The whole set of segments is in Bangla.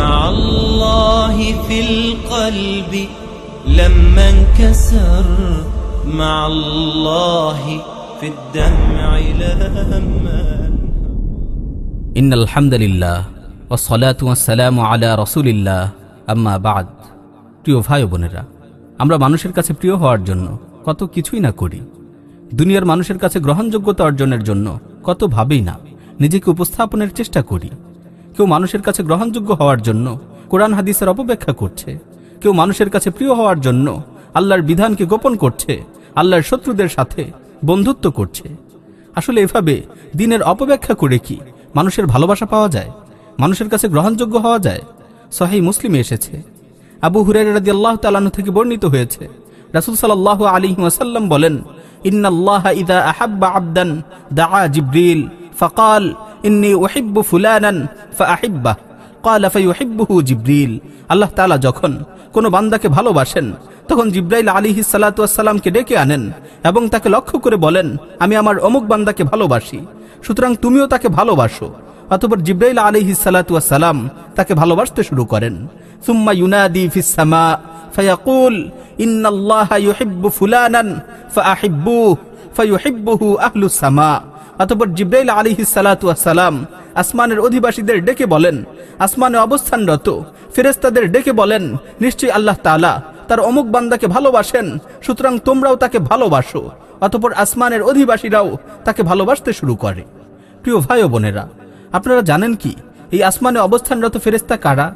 مع الله في القلب لما انكسر مع الله في الدمع لما ইন আলহামদুলিল্লাহ ওসলাতু আসসালামু আলা রসুলিল্লাহ আম্মা বাদ প্রিয় ভাই ও বোনেরা আমরা মানুষের কাছে প্রিয় হওয়ার জন্য কত কিছুই না করি দুনিয়ার মানুষের কাছে গ্রহণযোগ্যতা অর্জনের জন্য কত ভাবেই না নিজেকে উপস্থাপনের চেষ্টা করি কেউ মানুষের কাছে গ্রহণযোগ্য হওয়ার জন্য কোরআন হাদিসের অপব্যাখ্যা করছে। কেউ মানুষের কাছে প্রিয় হওয়ার জন্য আল্লাহর বিধানকে গোপন করছে, আল্লাহর শত্রুদের সাথে বন্ধুত্ব করছে। আসলে এভাবে দিনের অপব্যাখ্যা করে কি মানুষের ভালোবাসা পাওয়া যায়? মানুষের কাছে গ্রহণযোগ্য হওয়া যায়? সহি মুসলিমে এসেছে। আবু হুরের রাদি আল্লাহ তালানু থেকে বর্ণিত হয়েছে, রাসুল সাল্লাহ আলী ওয়াসাল্লাম বলেন, ইন্নাল্লাহ ইদা আহাব্বা দাআ জিব্রিল, ফকাল ইন্নি ওহিব্বু ফুলানান ফা আহিব্বা কালা ফাইহিব্বুহু জিব্রিল। আল্লাহ তালা যখন কোনো বান্দাকে ভালোবাসেন, তখন জিব্রাইল আলী সালাতামকে ডেকে আনেন এবং তাকে লক্ষ্য করে বলেন, আমি আমার অমুক বান্দাকে ভালোবাসি, সুতরাং তুমিও তাকে ভালোবাসো। অথবা জিব্রাইল আলী সালাতাম তাকে ভালোবাসতে শুরু করেন। সুম্মা ইউনাদি ফিসামা ফয়াকুল, ইন্নাল্লাহ ইউহিব্বু ফুলানান ফা আহিব্বু ফাইহিব্বুহু আহলুসামা অতপর জিব্রাইল আলিহি সালাতাম আসমানের অধিবাসীদের ডেকে বলেন, আসমানে অবস্থানরত ফেরেস্তাদের ডেকে বলেন, নিশ্চয়ই আল্লাহ তাআলা তার অমুক বান্দাকে ভালোবাসেন, সুতরাং তোমরাও তাকে ভালোবাসো, অতপর আসমানের অধিবাসীরাও তাকে ভালোবাসতে শুরু করে। প্রিয় ভাই বোনেরা, আপনারা জানেন কি, এই আসমানে অবস্থানরত ফেরেস্তা কারা?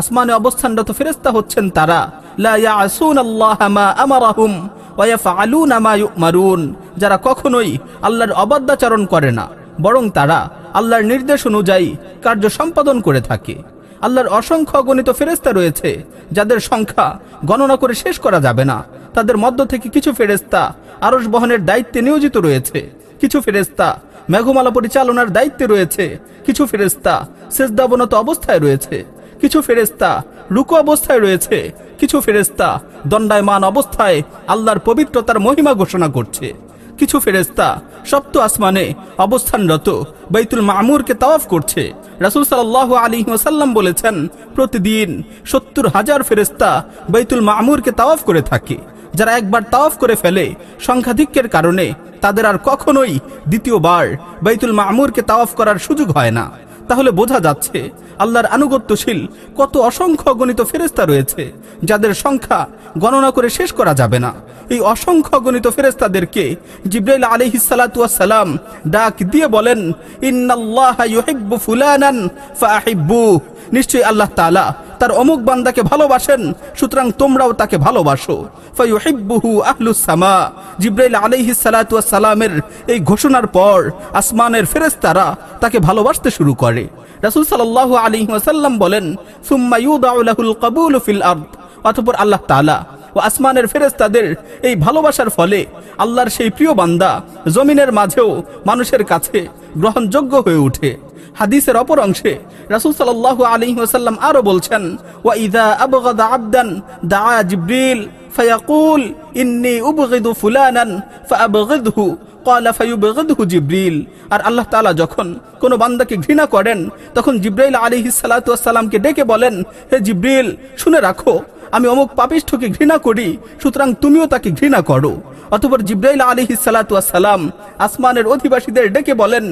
আসমানে অবস্থানরত ফেরেস্তা হচ্ছেন তারা, লা ইয়াসুনাল্লাহা মা আমারাহুম ওয়া ইয়াফআলুনা মা ইউমারুন, যারা কখনোই আল্লাহর অবাধ্যাচরণ করে না, বরং তারা আল্লাহর নির্দেশ অনুযায়ী কার্য সম্পাদন করে থাকে। আল্লাহর অসংখ্য গণিত ফেরেস্তা রয়েছে, যাদের সংখ্যা গণনা করে শেষ করা যাবে না। তাদের মধ্য থেকে কিছু ফেরেস্তা আরস বহনের দায়িত্বে নিয়োজিত রয়েছে, কিছু ফেরেস্তা মেঘমালা পরিচালনার দায়িত্বে রয়েছে, কিছু ফেরেস্তা শেষদাবনত অবস্থায় রয়েছে। কিছু ফেরেস্তা রুকু অবস্থায় রয়েছে, কিছু ফেরেস্তা দণ্ডায়মান অবস্থায় আল্লাহর পবিত্রতার মহিমা ঘোষণা করছে। কিছু ফেরেস্তা সপ্ত আসমানে অবস্থানরত বাইতুল মামুরকে তাওয়াফ করছে। রাসুল সাল্লাহ আলী ওসাল্লাম বলেছেন, প্রতিদিন সত্তর হাজার ফেরেস্তা বাইতুল মামুরকে তাওয়াফ করে থাকে। যারা একবার তাওয়াফ করে ফেলে, সংখ্যাধিক্যের কারণে তাদের আর কখনোই দ্বিতীয়বার বাইতুল মামুরকে তাওয়াফ করার সুযোগ হয় না। তাহলে বোঝা যাচ্ছে আল্লাহর আনুগত্যশীল কত অসংখ্য গণিত ফেরেস্তা রয়েছে, যাদের সংখ্যা গণনা করে শেষ করা যাবে না। এই অসংখ্য গণিত ফেরেস্তাদেরকে জিব্রাইল সালাম ডাক দিয়ে বলেন, ইন্নাল্লাহ ইউহিব্বু ফুলানান ফাহিব্বু নিশ্চয়ই আল্লাহ তাআলা তার অমুক বান্দাকে ভালোবাসেন, সুতরাং তোমরাও তাকে ভালোবাসো। ফায়ুহিব্বুহু জিব্রাইল আলাইহিস সালাতু সালামের এই ঘোষণার পর আসমানের ফেরেস্তারা তাকে ভালোবাসতে শুরু করে। রাসুল সাল্লাহ আলিহাসাল্লাম বলেন, সুম্মা ইউদাউ কাবুল ফিল আর্দ। অথপর আল্লাহ তাআলা ও আসমানের ফেরেস্তাদের এই ভালোবাসার ফলে আল্লাহর সেই প্রিয় বান্দা জমিনের মাঝেও মানুষের কাছে গ্রহণযোগ্য হয়ে ওঠে হাদিসের অপর অংশে রাসূল সাল্লাল্লাহু আলাইহি ওয়াসাল্লাম আরও বলছেন, ওয়া ইযা আবগাদা আবদান দা জিবরিল ফায়াকুল, ইন্নী উবগিদু ফুলানান ফাআবগিদহু। ক্বালা ফায়ুবগিদহু জিবরিল। আর আল্লাহ তাআলা যখন কোন বান্দাকে ঘৃণা করেন, তখন জিব্রাইল আলাইহিস সালাতু ডেকে বলেন, হে জিবরিল, শুনে রাখো আমি অমুক পাপিষ্ঠকে ঘৃণা করি, সুতরাং তুমিও তাকে ঘৃণা করো। অতপর জিব্রাইল সালাতু সালাম আসমানের অধিবাসীদের ডেকে বলেন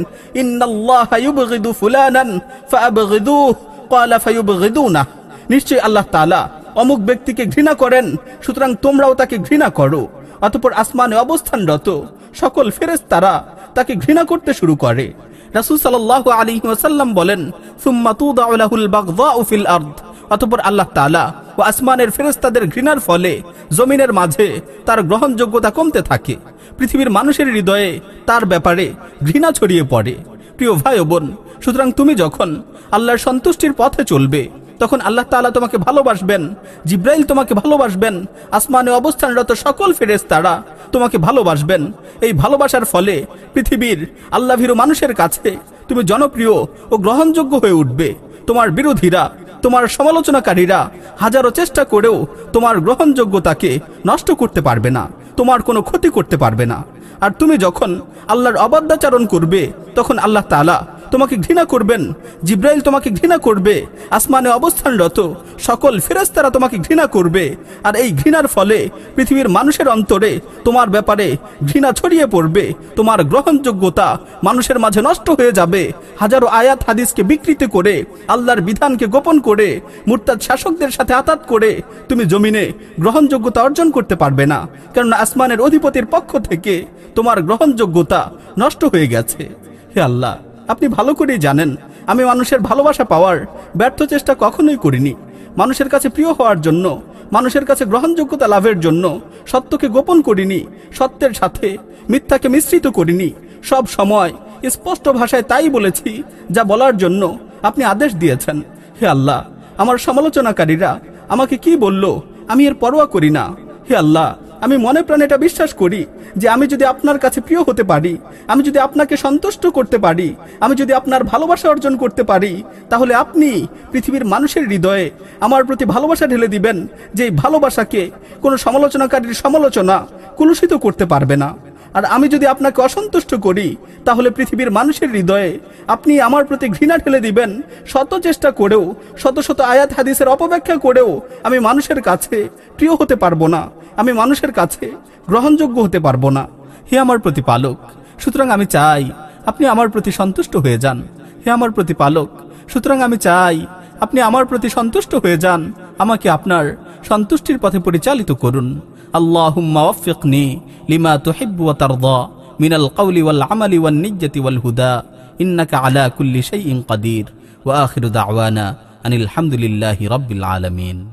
নিশ্চয়ই আল্লাহ তাআলা অমুক ব্যক্তিকে ঘৃণা করেন, সুতরাং তোমরাও তাকে ঘৃণা করো। অতপর আসমানে অবস্থানরত সকল ফেরেশতারা তাকে ঘৃণা করতে শুরু করে। রাসূল আলাইহি ওয়াসাল্লাম বলেন, সুম্মা তুদাউ লাহুল বাগদাউ ফিল আরদ। অতপর আল্লাহ তাআলা ও আসমানের ফেরেস্তাদের ঘৃণার ফলে জমিনের মাঝে তার গ্রহণযোগ্যতা কমতে থাকে। পৃথিবীর মানুষের হৃদয়ে তার ব্যাপারে ঘৃণা ছড়িয়ে পড়ে। প্রিয় ভাই বোন, সুতরাং তুমি যখন আল্লাহর সন্তুষ্টির পথে চলবে, তখন আল্লাহ তাআলা তোমাকে ভালোবাসবেন, জিব্রাইল তোমাকে ভালোবাসবেন, আসমানে অবস্থানরত সকল ফেরেস তারা তোমাকে ভালোবাসবেন। এই ভালোবাসার ফলে পৃথিবীর আল্লাভীরু মানুষের কাছে তুমি জনপ্রিয় ও গ্রহণযোগ্য হয়ে উঠবে। তোমার বিরোধীরা তোমার সমালোচনাকারীরা হাজারো চেষ্টা করেও তোমার গ্রহণযোগ্যতাকে নষ্ট করতে পারবে না, তোমার কোনো ক্ষতি করতে পারবে না। আর তুমি যখন আল্লাহর অবাধ্যাচারণ করবে, তখন আল্লাহ তাআলা তোমাকে ঘৃণা করবেন। জিব্রাইল তোমাকে ঘৃণা করবে। আসমানে অবস্থানরত সকল ফেরেস্তারা তোমাকে ঘৃণা করবে। আর এই ঘৃণার ফলে পৃথিবীর মানুষের অন্তরে তোমার ব্যাপারে ঘৃণা ছড়িয়ে পড়বে। তোমার গ্রহণযোগ্যতা মানুষের মাঝে নষ্ট হয়ে যাবে। হাজারো আয়াত হাদিসকে বিকৃত করে, আল্লাহর বিধানকে গোপন করে, মুরতাদ শাসকদের সাথে আতাত করে তুমি জমিনে গ্রহণযোগ্যতা অর্জন করতে পারবে না। কেননা আসমানের অধিপতির পক্ষ থেকে তোমার গ্রহণযোগ্যতা নষ্ট হয়ে গেছে। হে আল্লাহ আপনি ভালো করেই জানেন, আমি মানুষের ভালোবাসা পাওয়ার ব্যর্থ চেষ্টা কখনোই করিনি। মানুষের কাছে প্রিয় হওয়ার জন্য, মানুষের কাছে গ্রহণযোগ্যতা লাভের জন্য সত্যকে গোপন করিনি, সত্যের সাথে মিথ্যাকে মিশ্রিত করিনি। সব সময় স্পষ্ট ভাষায় তাই বলেছি, যা বলার জন্য আপনি আদেশ দিয়েছেন। হে আল্লাহ, আমার সমালোচনাকারীরা আমাকে কি বলল, আমি এর পরোয়া করি না। হে আল্লাহ আমি মনে প্রাণে এটা বিশ্বাস করি যে আমি যদি আপনার কাছে প্রিয় হতে পারি, আমি যদি আপনাকে সন্তুষ্ট করতে পারি, আমি যদি আপনার ভালোবাসা অর্জন করতে পারি, তাহলে আপনি পৃথিবীর মানুষের হৃদয়ে আমার প্রতি ভালোবাসা ঢেলে দিবেন যে ভালোবাসাকে কোনো সমালোচনাকারীর সমালোচনা কুলুষিত করতে পারবে না। আর আমি যদি আপনাকে অসন্তুষ্ট করি, তাহলে পৃথিবীর মানুষের হৃদয়ে আপনি আমার প্রতি ঘৃণা ঠেলে দিবেন, শত চেষ্টা করেও, শত শত আয়াত হাদিসের অপব্যাখ্যা করেও আমি মানুষের কাছে প্রিয় হতে পারব না। আমি মানুষের কাছে গ্রহণযোগ্য হতে পারব না। হে আমার প্রতিপালক, সুতরাং আমি চাই আপনি আমার প্রতি সন্তুষ্ট হয়ে যান। হে আমার প্রতিপালক, সুতরাং আমি চাই আপনি আমার প্রতি সন্তুষ্ট হয়ে যান। আমাকে আপনার সন্তুষ্টির পথে পরিচালিত করুন। ওয়াফিকনি লিমা মিনাল ওয়ান ওয়াল হুদা। ইন্নাকা আলা কুল্লি কাদির। আলামিন।